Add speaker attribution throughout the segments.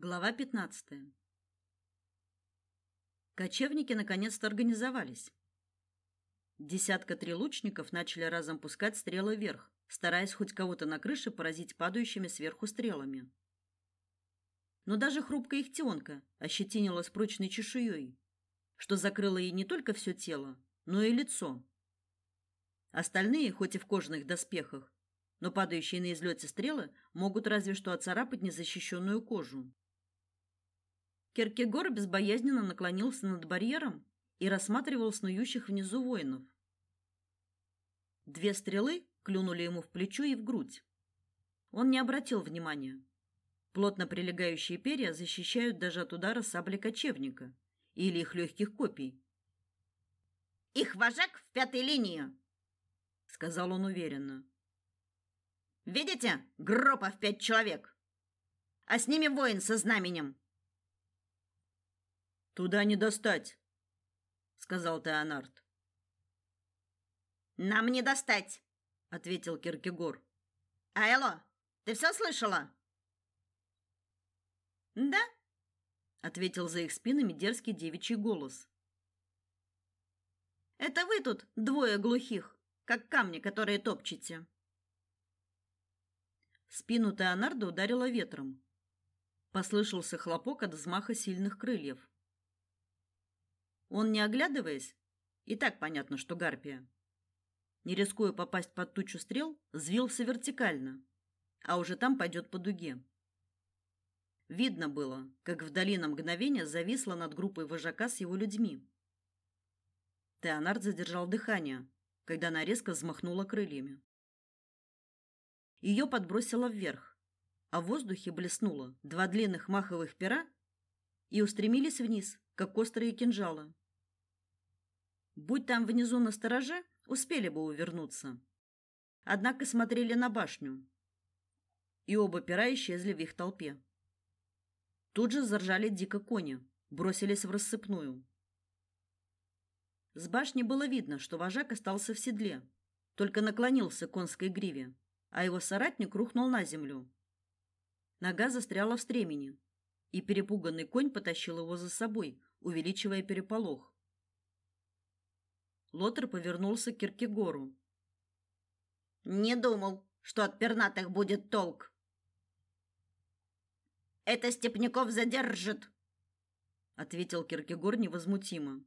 Speaker 1: Глава 15. Кочевники наконец-то организовались. Десятка три лучников начали разом пускать стрелы вверх, стараясь хоть кого-то на крыше поразить падающими сверху стрелами. Но даже хрупкая ихтионка ощетинилась прочной чешуей, что закрыло ей не только все тело, но и лицо. Остальные, хоть и в кожаных доспехах, но падающие на излете стрелы могут разве что оцарапать незащищенную кожу. Киркегор безбоязненно наклонился над барьером и рассматривал снующих внизу воинов. Две стрелы клюнули ему в плечо и в грудь. Он не обратил внимания. Плотно прилегающие перья защищают даже от удара сабли кочевника или их легких копий.
Speaker 2: Их вожак в пятой линии, сказал он уверенно. Видите? Группа в пять человек. А с ними воин со знаменем.
Speaker 1: Туда не достать, сказал Теонард.
Speaker 2: Нам не достать, ответил Киркегор. Айло, ты все слышала?
Speaker 1: Да, ответил за их спинами дерзкий девичий голос.
Speaker 2: Это вы тут двое глухих, как камни, которые топчете.
Speaker 1: Спину Теонарда ударило ветром. Послышался хлопок от взмаха сильных крыльев. Он, не оглядываясь, и так понятно, что гарпия, не рискуя попасть под тучу стрел, взвился вертикально, а уже там пойдет по дуге. Видно было, как вдали на мгновение зависла над группой вожака с его людьми. Теонард задержал дыхание, когда она резко взмахнула крыльями. Ее подбросило вверх, а в воздухе блеснуло два длинных маховых пера и устремились вниз, как острые кинжалы. Будь там внизу на стороже, успели бы увернуться. Однако смотрели на башню, и оба пера исчезли в их толпе. Тут же заржали дико кони, бросились в рассыпную. С башни было видно, что вожак остался в седле, только наклонился к конской гриве, а его соратник рухнул на землю. Нога застряла в стремени, и перепуганный конь потащил его за собой, увеличивая переполох. Лотер повернулся к Киркегору.
Speaker 2: Не думал, что от пернатых будет толк. Это степняков задержит, ответил Киркегор невозмутимо.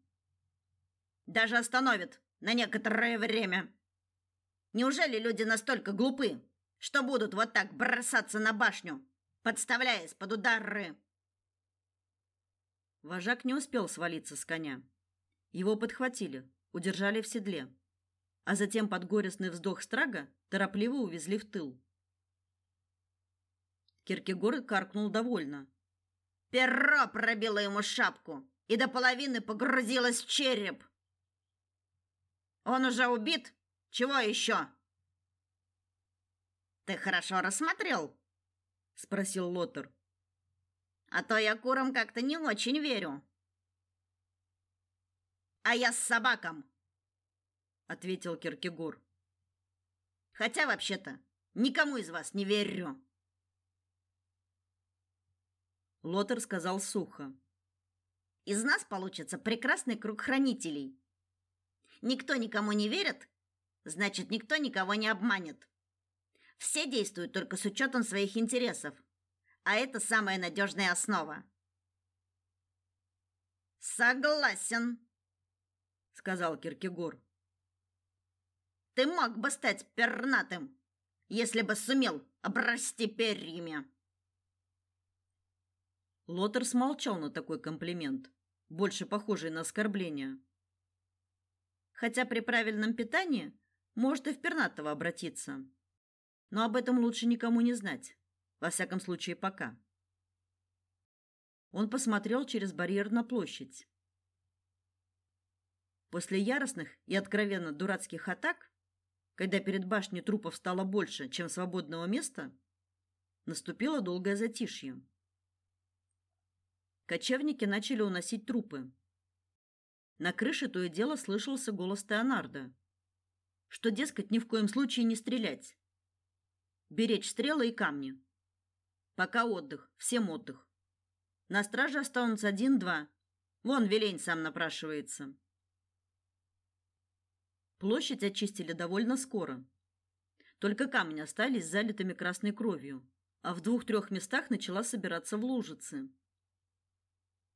Speaker 2: Даже остановит на некоторое время. Неужели люди настолько глупы, что будут вот так бросаться на башню, подставляясь под удары?
Speaker 1: Вожак не успел свалиться с коня. Его подхватили, удержали в седле, а затем под горестный вздох страга торопливо увезли в тыл. Киркегор каркнул довольно.
Speaker 2: Перо пробило ему шапку и до половины погрузилось в череп. Он уже убит? Чего еще? Ты хорошо рассмотрел? спросил Лотер. А то я курам как-то не очень верю а я с собаком, ответил Киркегор. Хотя вообще-то никому из вас не верю.
Speaker 1: Лотер сказал сухо.
Speaker 2: Из нас получится прекрасный круг хранителей. Никто никому не верит, значит, никто никого не обманет. Все действуют только с учетом своих интересов, а это самая надежная основа. Согласен, сказал Киркегор. Ты мог бы стать пернатым, если бы сумел обрасти перьями.
Speaker 1: Лотер смолчал на такой комплимент, больше похожий на оскорбление. Хотя при правильном питании может и в пернатого обратиться. Но об этом лучше никому не знать, во всяком случае пока. Он посмотрел через барьер на площадь. После яростных и откровенно дурацких атак, когда перед башней трупов стало больше, чем свободного места, наступило долгое затишье. Кочевники начали уносить трупы. На крыше то и дело слышался голос Теонарда, что, дескать, ни в коем случае не стрелять. Беречь стрелы и камни. Пока отдых, всем отдых. На страже останутся один-два. Вон Велень сам напрашивается. Площадь очистили довольно скоро. Только камни остались залитыми красной кровью, а в двух-трех местах начала собираться в лужицы.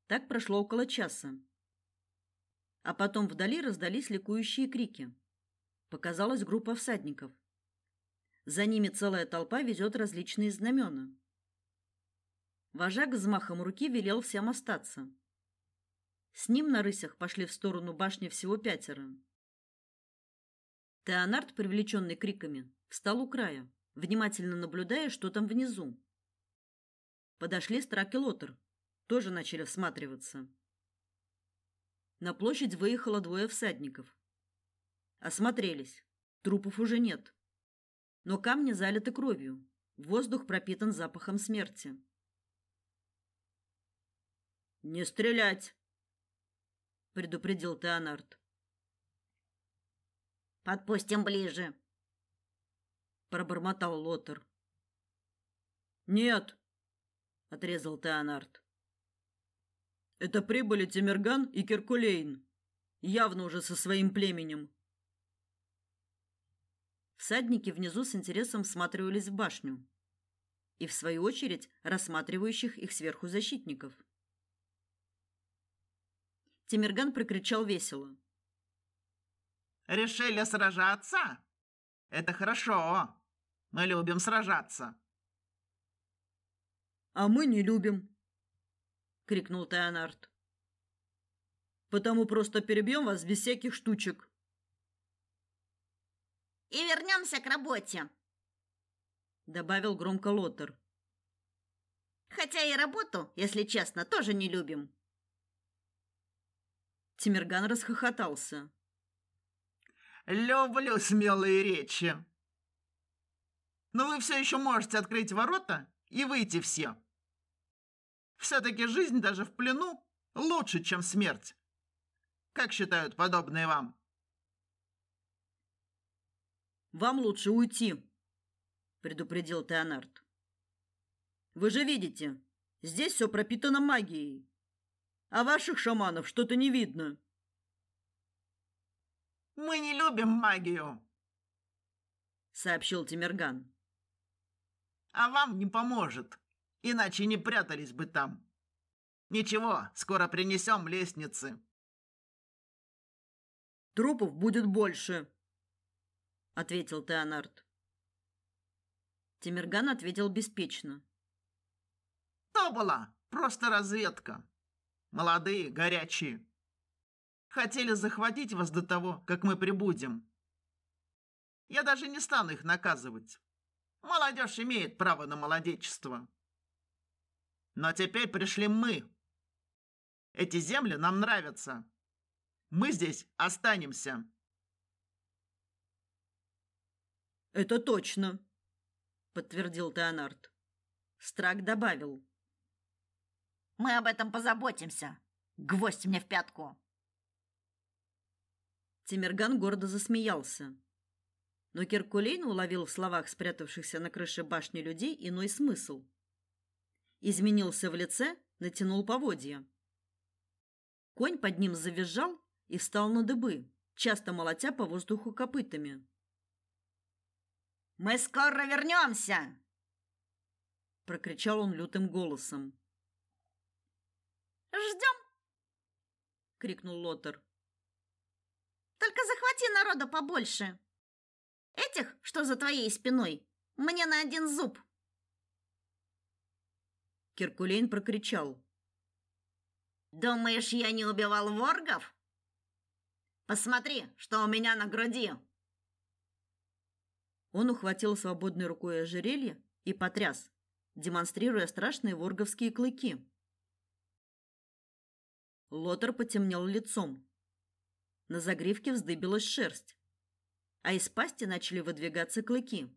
Speaker 1: Так прошло около часа. А потом вдали раздались ликующие крики. Показалась группа всадников. За ними целая толпа везет различные знамена. Вожак взмахом руки велел всем остаться. С ним на рысях пошли в сторону башни всего пятеро. Теонард, привлеченный криками, встал у края, внимательно наблюдая, что там внизу. Подошли Страк и Лотер, тоже начали всматриваться. На площадь выехало двое всадников. Осмотрелись. Трупов уже нет. Но камни залиты кровью. Воздух пропитан запахом смерти. Не стрелять, предупредил Теонард.
Speaker 2: Подпустим ближе,
Speaker 1: пробормотал Лотер. Нет, отрезал Теонард. Это прибыли Тимирган и Киркулейн, явно уже со своим племенем. Всадники внизу с интересом всматривались в башню и в свою очередь рассматривающих их сверху защитников. Тимирган прокричал весело:
Speaker 3: Решили сражаться? Это хорошо. Мы любим сражаться.
Speaker 1: А мы не любим, крикнул Теонард. Потому просто перебьем вас без всяких штучек.
Speaker 2: И вернемся к работе,
Speaker 1: добавил громко Лотер.
Speaker 2: Хотя и работу, если честно, тоже не любим.
Speaker 1: Тимирган расхохотался.
Speaker 3: Люблю смелые речи. Но вы все еще можете открыть ворота и выйти все. Все-таки жизнь даже в плену лучше, чем смерть. Как считают подобные вам?
Speaker 1: Вам лучше уйти, предупредил Теонард. Вы же видите, здесь все пропитано магией. А ваших шаманов что-то не видно.
Speaker 3: Мы не любим магию,
Speaker 1: сообщил Тимирган.
Speaker 3: А вам не поможет, иначе не прятались бы там. Ничего, скоро принесем лестницы.
Speaker 1: Трупов будет больше, ответил Теонард. Тимирган ответил беспечно.
Speaker 3: То была просто разведка. Молодые, горячие. Хотели захватить вас до того, как мы прибудем. Я даже не стану их наказывать. Молодежь имеет право на молодечество. Но теперь пришли мы. Эти земли нам нравятся. Мы здесь останемся.
Speaker 1: Это точно, подтвердил Теонард. Страк добавил:
Speaker 2: Мы об этом позаботимся. Гвоздь мне в пятку.
Speaker 1: Тимирган гордо засмеялся. Но Киркулейн уловил в словах спрятавшихся на крыше башни людей иной смысл. Изменился в лице, натянул поводья. Конь под ним завизжал и встал на дыбы, часто молотя по воздуху копытами.
Speaker 2: «Мы скоро вернемся!»
Speaker 1: прокричал он лютым голосом.
Speaker 2: «Ждем!» — крикнул Лотер. Только захвати народа побольше. Этих, что за твоей спиной, мне на один зуб.
Speaker 1: Киркулейн прокричал.
Speaker 2: Думаешь, я не убивал воргов? Посмотри, что у меня на груди.
Speaker 1: Он ухватил свободной рукой ожерелье и потряс, демонстрируя страшные ворговские клыки. Лотер потемнел лицом. На загривке вздыбилась шерсть, а из пасти начали выдвигаться клыки.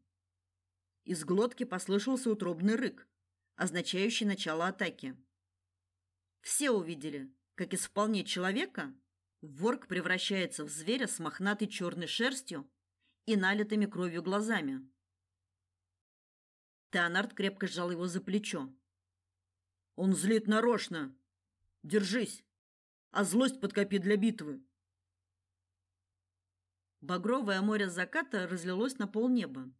Speaker 1: Из глотки послышался утробный рык, означающий начало атаки. Все увидели, как из вполне человека ворк превращается в зверя с мохнатой черной шерстью и налитыми кровью глазами. Теонард крепко сжал его за плечо. Он злит нарочно. Держись, а злость подкопи для битвы. Багровое море заката разлилось на полнеба.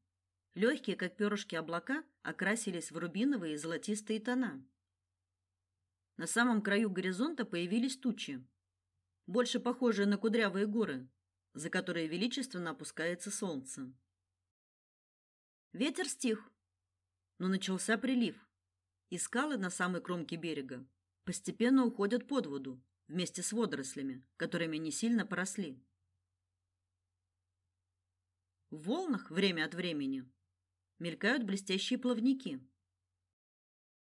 Speaker 1: Легкие, как перышки облака, окрасились в рубиновые и золотистые тона. На самом краю горизонта появились тучи, больше похожие на кудрявые горы, за которые величественно опускается солнце. Ветер стих, но начался прилив, и скалы на самой кромке берега постепенно уходят под воду вместе с водорослями, которыми не сильно поросли. В волнах время от времени мелькают блестящие плавники.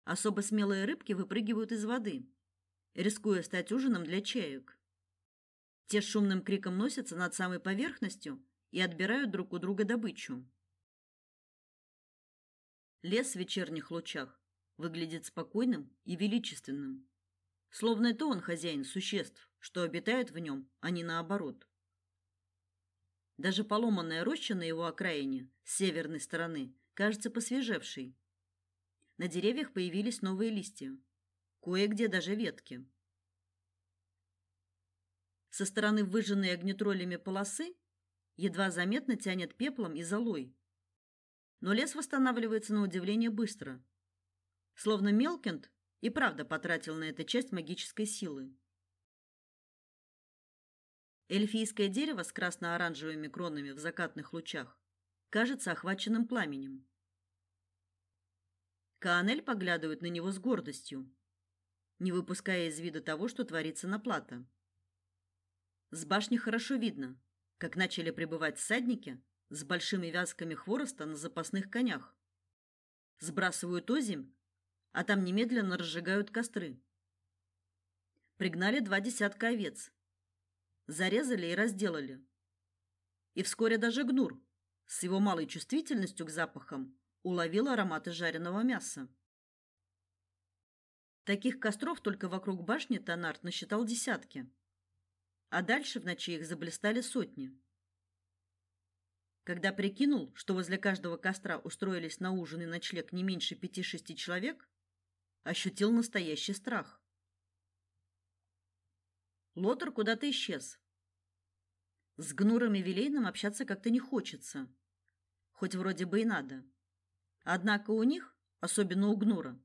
Speaker 1: Особо смелые рыбки выпрыгивают из воды, рискуя стать ужином для чаек. Те с шумным криком носятся над самой поверхностью и отбирают друг у друга добычу. Лес в вечерних лучах выглядит спокойным и величественным, словно это он хозяин существ, что обитают в нем, а не наоборот. Даже поломанная роща на его окраине, с северной стороны, кажется посвежевшей. На деревьях появились новые листья, кое-где даже ветки. Со стороны выжженной огнетроллями полосы едва заметно тянет пеплом и золой. Но лес восстанавливается на удивление быстро. Словно Мелкинд и правда потратил на это часть магической силы. Эльфийское дерево с красно-оранжевыми кронами в закатных лучах кажется охваченным пламенем. Каанель поглядывает на него с гордостью, не выпуская из вида того, что творится на плато. С башни хорошо видно, как начали прибывать всадники с большими вязками хвороста на запасных конях. Сбрасывают озимь, а там немедленно разжигают костры. Пригнали два десятка овец. Зарезали и разделали. И вскоре даже гнур с его малой чувствительностью к запахам уловил ароматы жареного мяса. Таких костров только вокруг башни Танарт насчитал десятки, а дальше в ночи их заблистали сотни. Когда прикинул, что возле каждого костра устроились на ужин и ночлег не меньше пяти-шести человек, ощутил настоящий страх. Лотер куда-то исчез. С Гнуром и Вилейным общаться как-то не хочется, хоть вроде бы и надо. Однако у них, особенно у Гнура,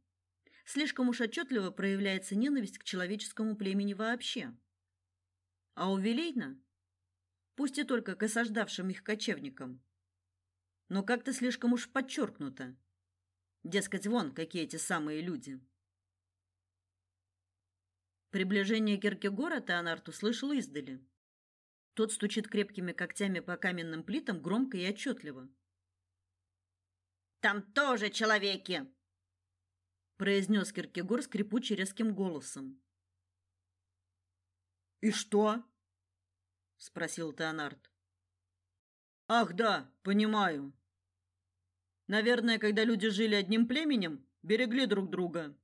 Speaker 1: слишком уж отчетливо проявляется ненависть к человеческому племени вообще. А у Вилейна, пусть и только к осаждавшим их кочевникам, но как-то слишком уж подчеркнуто. Дескать, вон какие эти самые люди. Приближение Киркегора Теонард услышал издали. Тот стучит крепкими когтями по каменным плитам громко и отчетливо.
Speaker 2: Там тоже человеки,
Speaker 1: произнес Киркегор скрипуче резким голосом.
Speaker 3: И что?
Speaker 1: спросил Теонард. Ах, да, понимаю. Наверное, когда люди жили одним племенем, берегли друг друга.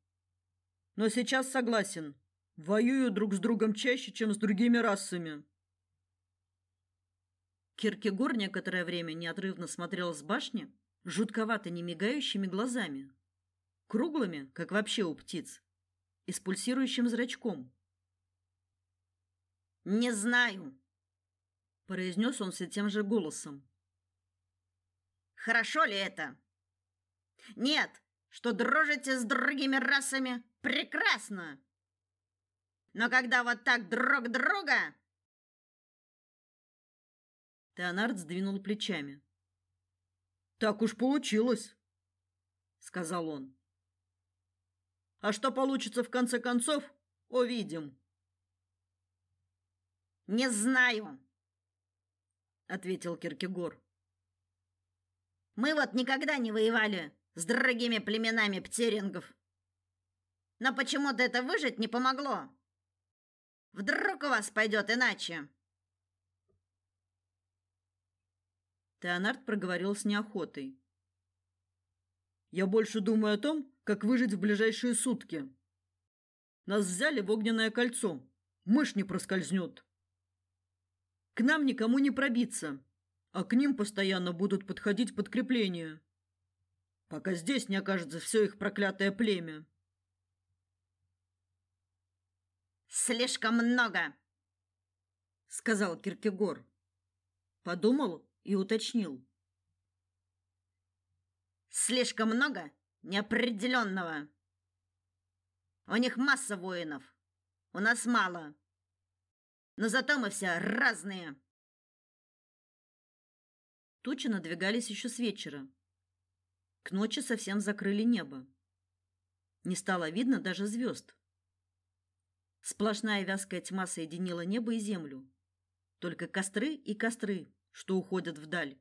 Speaker 1: Но сейчас согласен, воюют друг с другом чаще, чем с другими расами. Киркегор некоторое время неотрывно смотрел с башни, жутковато не мигающими глазами, круглыми, как вообще у птиц, и с пульсирующим зрачком.
Speaker 2: Не знаю,
Speaker 1: произнес он все тем же голосом.
Speaker 2: Хорошо ли это? Нет, что дружите с другими расами, прекрасно. Но когда вот так друг друга,
Speaker 1: Теонард сдвинул плечами. Так уж получилось, сказал он. А что получится в конце концов, увидим.
Speaker 2: Не знаю,
Speaker 1: ответил Киркегор.
Speaker 2: Мы вот никогда не воевали с другими племенами птерингов. Но почему-то это выжить не помогло. Вдруг у вас пойдет иначе.
Speaker 1: Теонард проговорил с неохотой. Я больше думаю о том, как выжить в ближайшие сутки. Нас взяли в огненное кольцо. Мышь не проскользнет. К нам никому не пробиться, а к ним постоянно будут подходить подкрепления. Пока здесь не окажется все их проклятое племя.
Speaker 2: Слишком много,
Speaker 1: сказал Киркегор. Подумал и уточнил.
Speaker 2: Слишком много неопределенного. У них масса воинов. У нас мало. Но зато мы все разные.
Speaker 1: Тучи надвигались еще с вечера. К ночи совсем закрыли небо. Не стало видно даже звезд. Сплошная вязкая тьма соединила небо и землю. Только костры и костры, что уходят вдаль.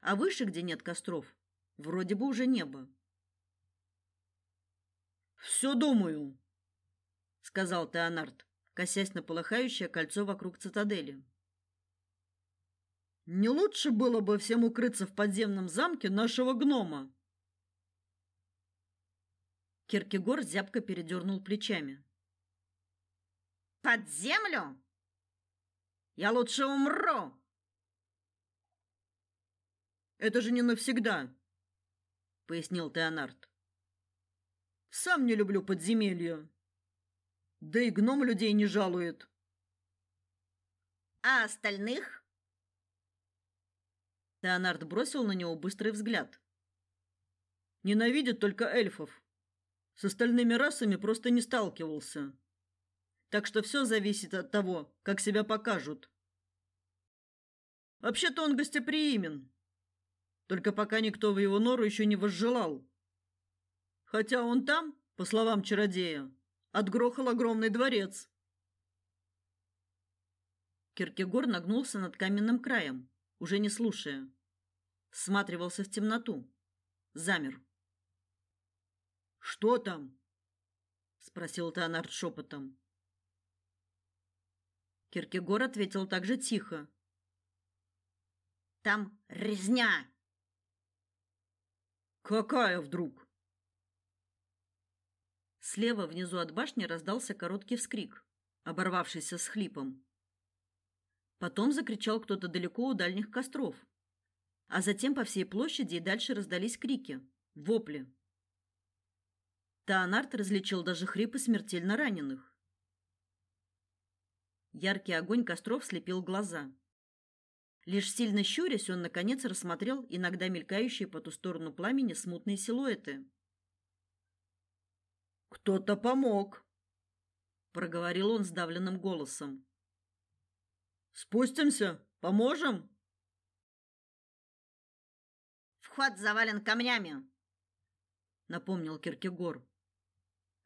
Speaker 1: А выше, где нет костров, вроде бы уже небо. Все думаю, сказал Теонард, косясь на полыхающее кольцо вокруг цитадели. Не лучше было бы всем укрыться в подземном замке нашего гнома. Киркегор зябко передернул плечами.
Speaker 2: Под землю? Я лучше умру.
Speaker 1: Это же не навсегда, пояснил Теонард. Сам не люблю подземелья. Да и гном людей не жалует.
Speaker 2: А остальных?
Speaker 1: Теонард бросил на него быстрый взгляд. Ненавидит только эльфов. С остальными расами просто не сталкивался. Так что все зависит от того, как себя покажут. Вообще-то он гостеприимен. Только пока никто в его нору еще не возжелал. Хотя он там, по словам чародея, отгрохал огромный дворец. Киркегор нагнулся над каменным краем, уже не слушая. Всматривался в темноту. Замер. «Что там?» — спросил Теонард шепотом. Киркегор ответил также тихо.
Speaker 2: «Там резня!»
Speaker 1: «Какая вдруг?» Слева внизу от башни раздался короткий вскрик, оборвавшийся с хлипом. Потом закричал кто-то далеко у дальних костров. А затем по всей площади и дальше раздались крики, вопли. Таанарт различил даже хрипы смертельно раненых. Яркий огонь костров слепил глаза. Лишь сильно щурясь, он наконец рассмотрел иногда мелькающие по ту сторону пламени смутные силуэты. Кто-то помог, проговорил он сдавленным голосом. Спустимся, поможем?
Speaker 2: Вход завален камнями, напомнил Киркегор.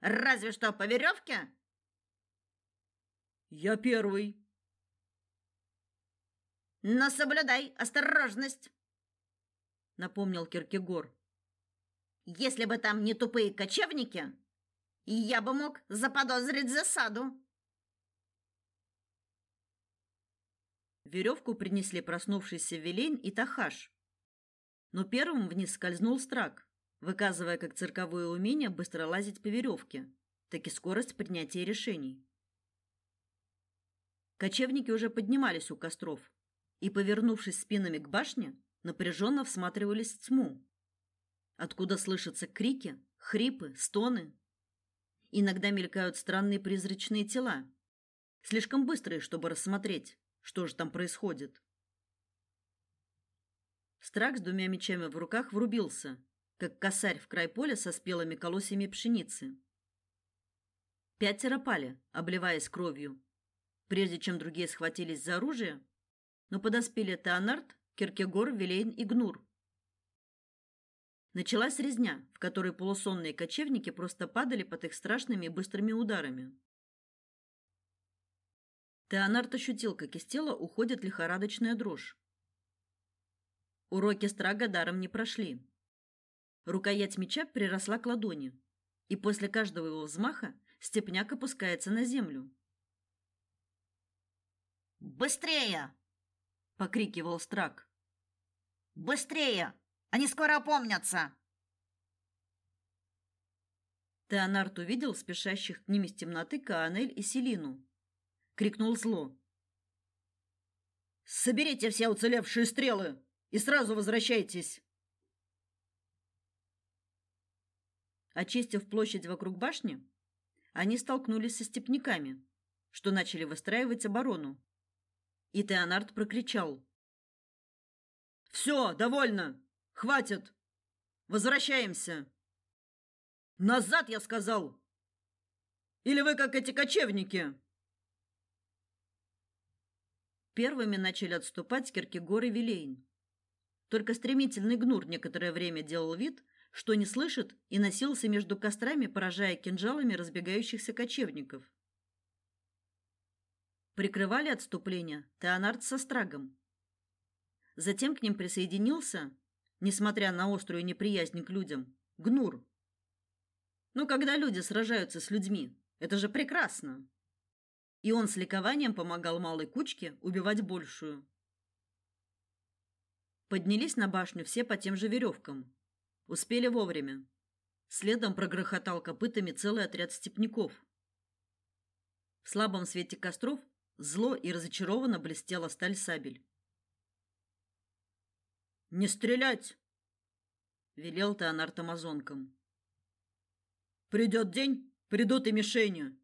Speaker 2: Разве что по веревке?»
Speaker 1: Я первый.
Speaker 2: Но соблюдай осторожность, напомнил Киркегор. Если бы там не тупые кочевники, я бы мог заподозрить засаду.
Speaker 1: Веревку принесли проснувшийся Велень и Тахаш. Но первым вниз скользнул Страк выказывая как цирковое умение быстро лазить по веревке, так и скорость принятия решений. Кочевники уже поднимались у костров и, повернувшись спинами к башне, напряженно всматривались в тьму, откуда слышатся крики, хрипы, стоны. Иногда мелькают странные призрачные тела, слишком быстрые, чтобы рассмотреть, что же там происходит. Страк с двумя мечами в руках врубился как косарь в край поля со спелыми колосьями пшеницы. Пятеро пали, обливаясь кровью, прежде чем другие схватились за оружие, но подоспели Теонард, Киркегор, Вилейн и Гнур. Началась резня, в которой полусонные кочевники просто падали под их страшными и быстрыми ударами. Теонард ощутил, как из тела уходит лихорадочная дрожь. Уроки страга даром не прошли. Рукоять меча приросла к ладони, и после каждого его взмаха степняк опускается на землю.
Speaker 2: «Быстрее!» — покрикивал Страк. «Быстрее! Они скоро опомнятся!»
Speaker 1: Теонард увидел спешащих к ним из темноты Каанель и Селину. Крикнул зло. «Соберите все уцелевшие стрелы и сразу возвращайтесь!» Очистив площадь вокруг башни, они столкнулись со степняками, что начали выстраивать оборону. И Теонард прокричал: «Все, довольно! Хватит! Возвращаемся!» «Назад, я сказал! Или вы как эти кочевники?» Первыми начали отступать Киркегор и Вилейн. Только стремительный гнур некоторое время делал вид, что не слышит, и носился между кострами, поражая кинжалами разбегающихся кочевников. Прикрывали отступление Теонард со Страгом. Затем к ним присоединился, несмотря на острую неприязнь к людям, Гнур. Ну, когда люди сражаются с людьми, это же прекрасно. И он с ликованием помогал малой кучке убивать большую. Поднялись на башню все по тем же веревкам. Успели вовремя. Следом прогрохотал копытами целый отряд степняков. В слабом свете костров зло и разочарованно блестела сталь сабель. «Не стрелять!» — велел Теонард амазонкам. «Придет день, придут и мишени.